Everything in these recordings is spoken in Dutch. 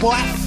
boy.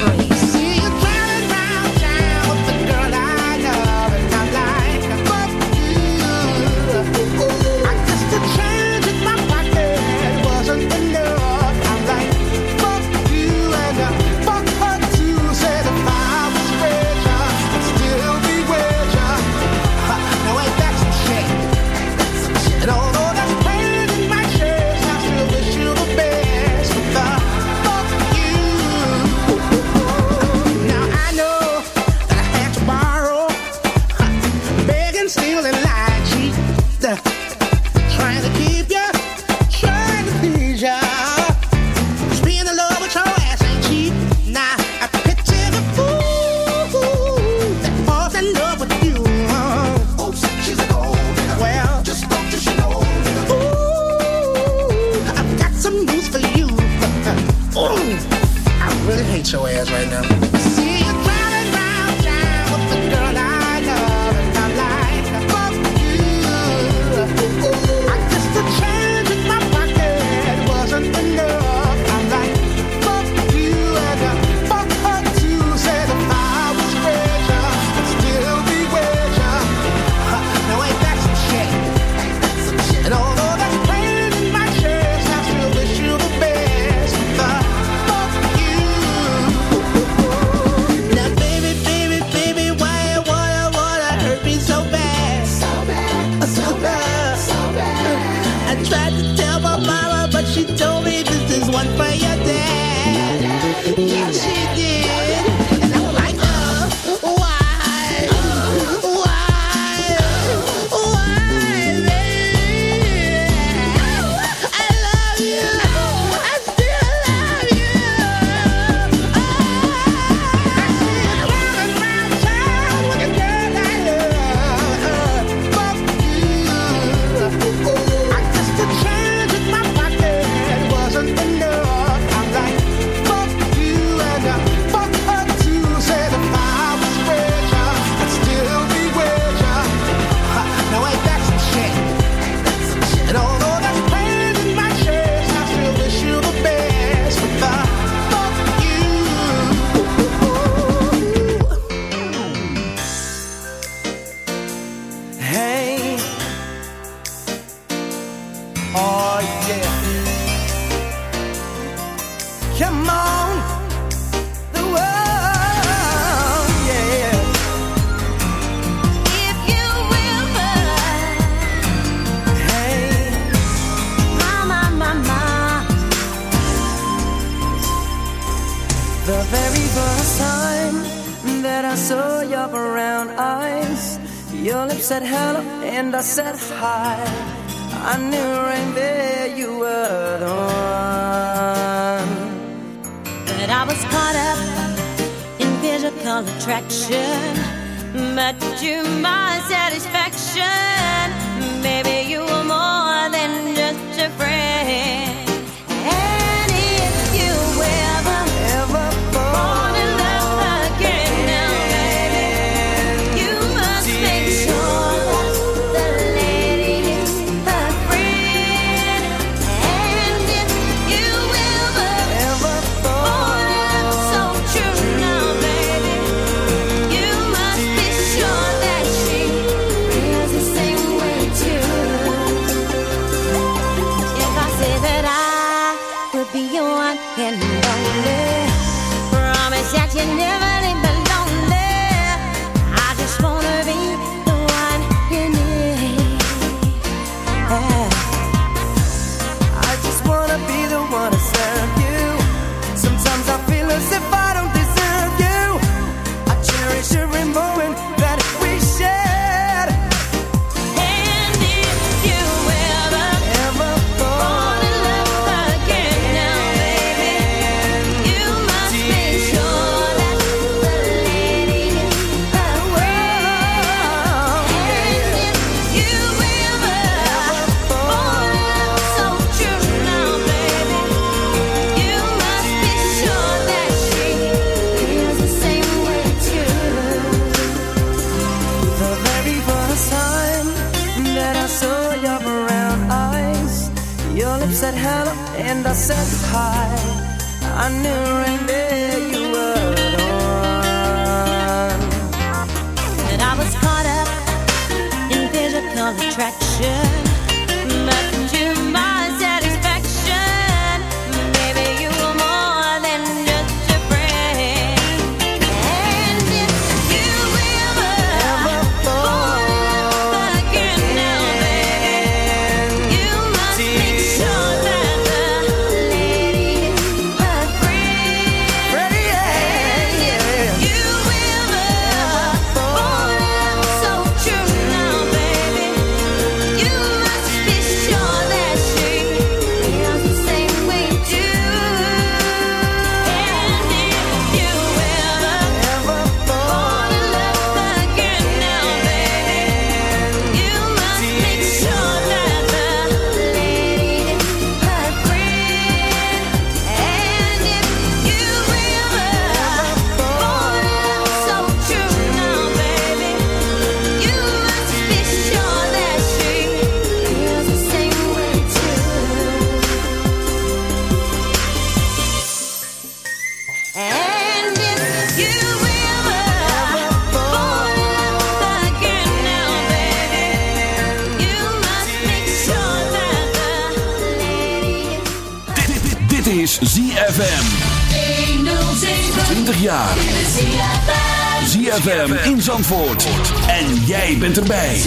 ZFM in Zandvoort. En jij bent erbij.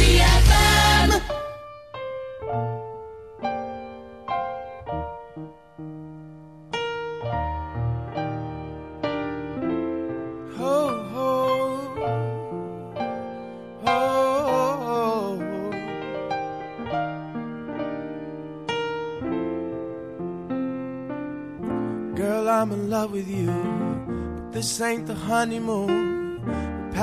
Ho, ho, ho. Girl, I'm in love with you, but this ain't the honeymoon.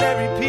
Larry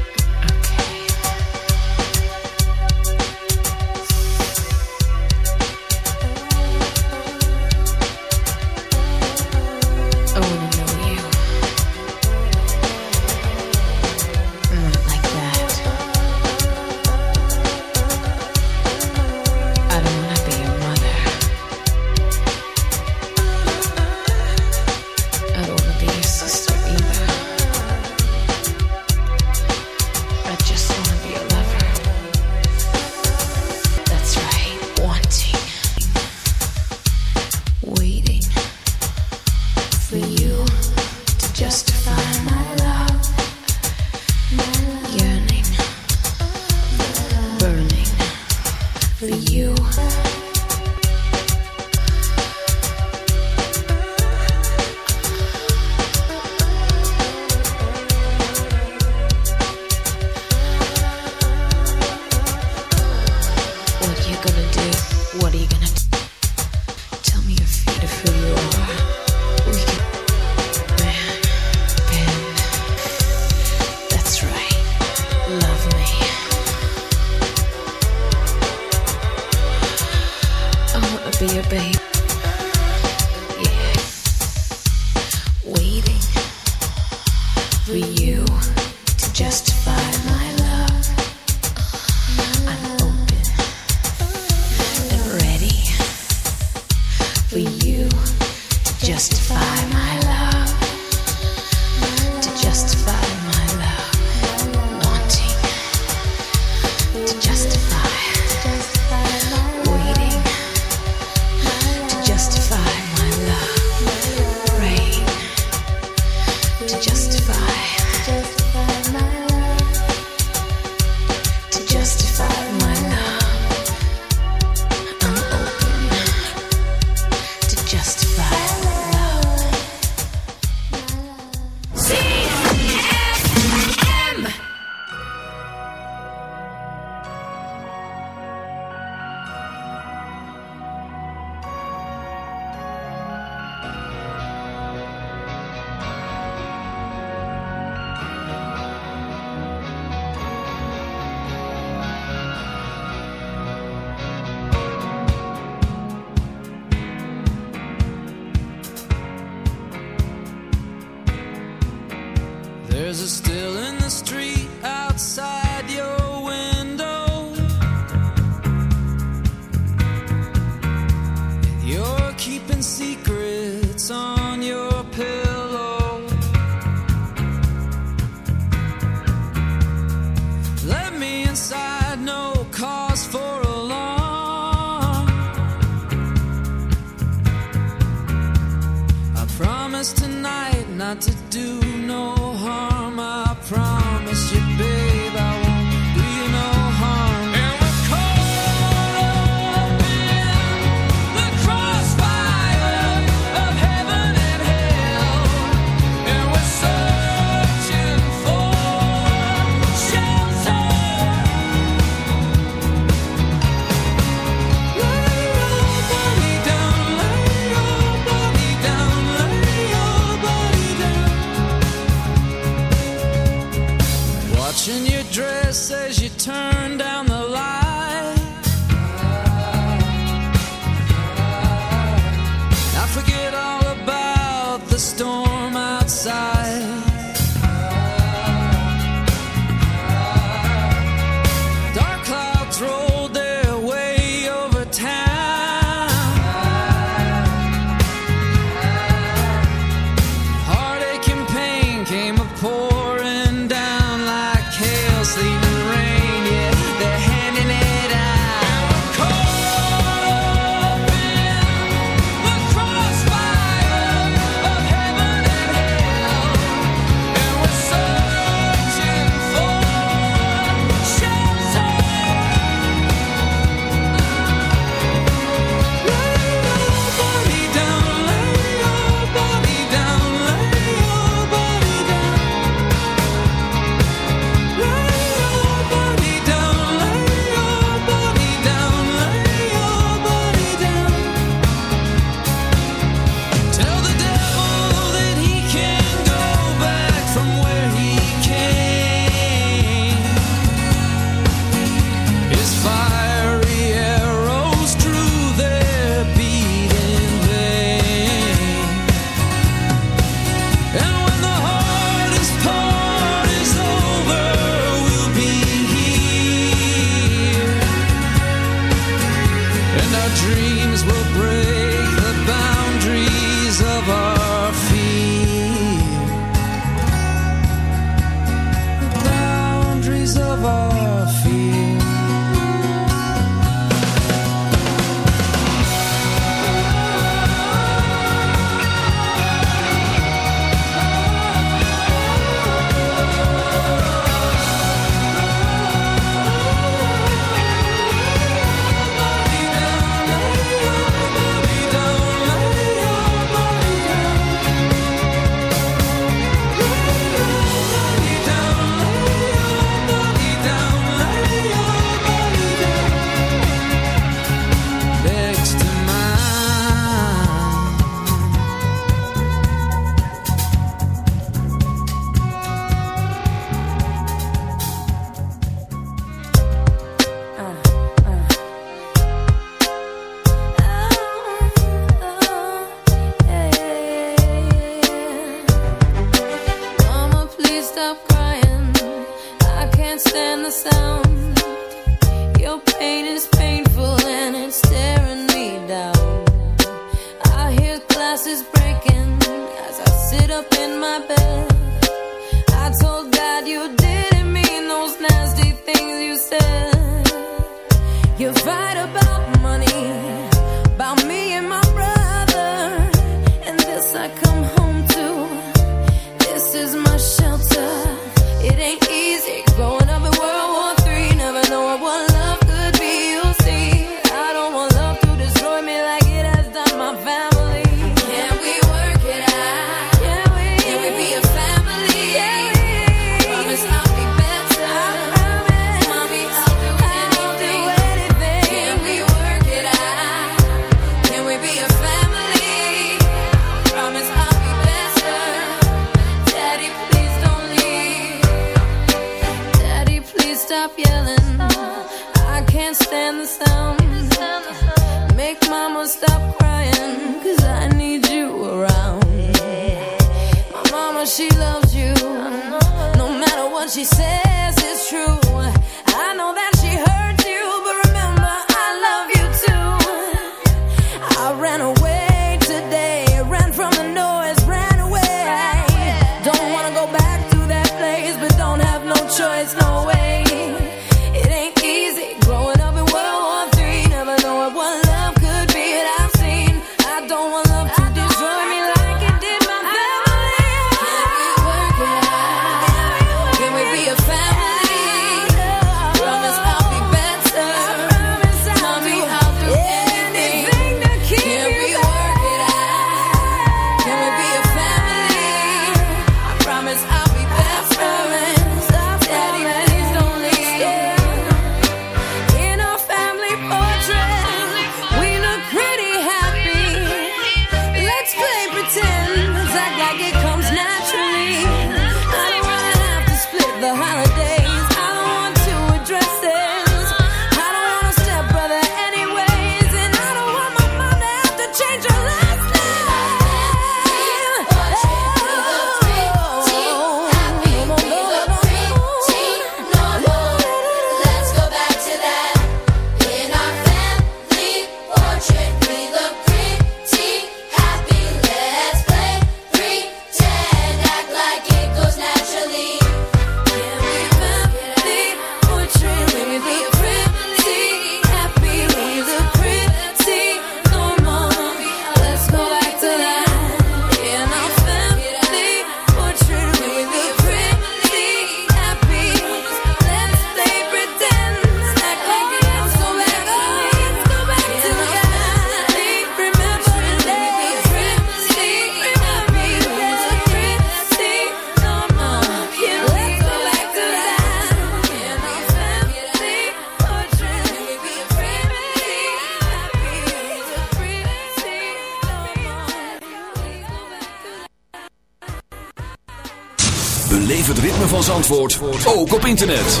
ritme van Zandvoort, ook op internet.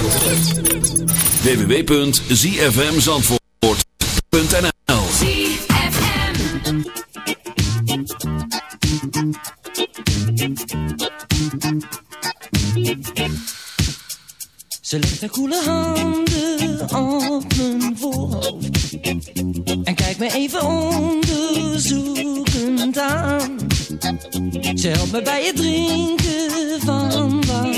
www.zfmzandvoort.nl Ze legt haar koele handen op mijn voorhoofd En kijkt me even onderzoekend aan Ze helpt me bij het drinken van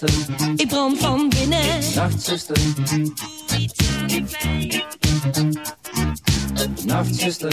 Nachtzuster, ik brand van binnen. Nachtzuster, doe iets aan pijn. Nachtzuster,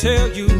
Tell you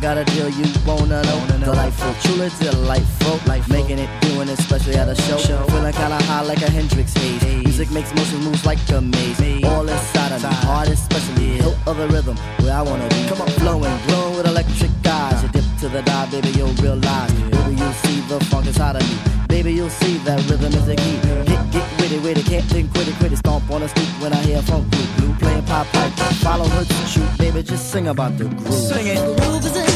Got a deal you wanna know. Delightful, truly delightful. Life making it, doing it, especially at a show. Feeling kinda high like a Hendrix haze. Music makes motion moves like a maze. All inside of me, heart especially. No other rhythm where I wanna be. Come on, flowing, glowing with electric eyes. You dip to the dive, baby, you'll realize. Baby, you'll see the funk inside of me. Baby, you'll see that rhythm is a key. Where they can't think quitty, quitty. Stomp on a stoop when I hear funk with blue playing pop pipe. Follow her to shoot, baby, just sing about the groove. Sing it. The groove is in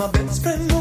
my best friend.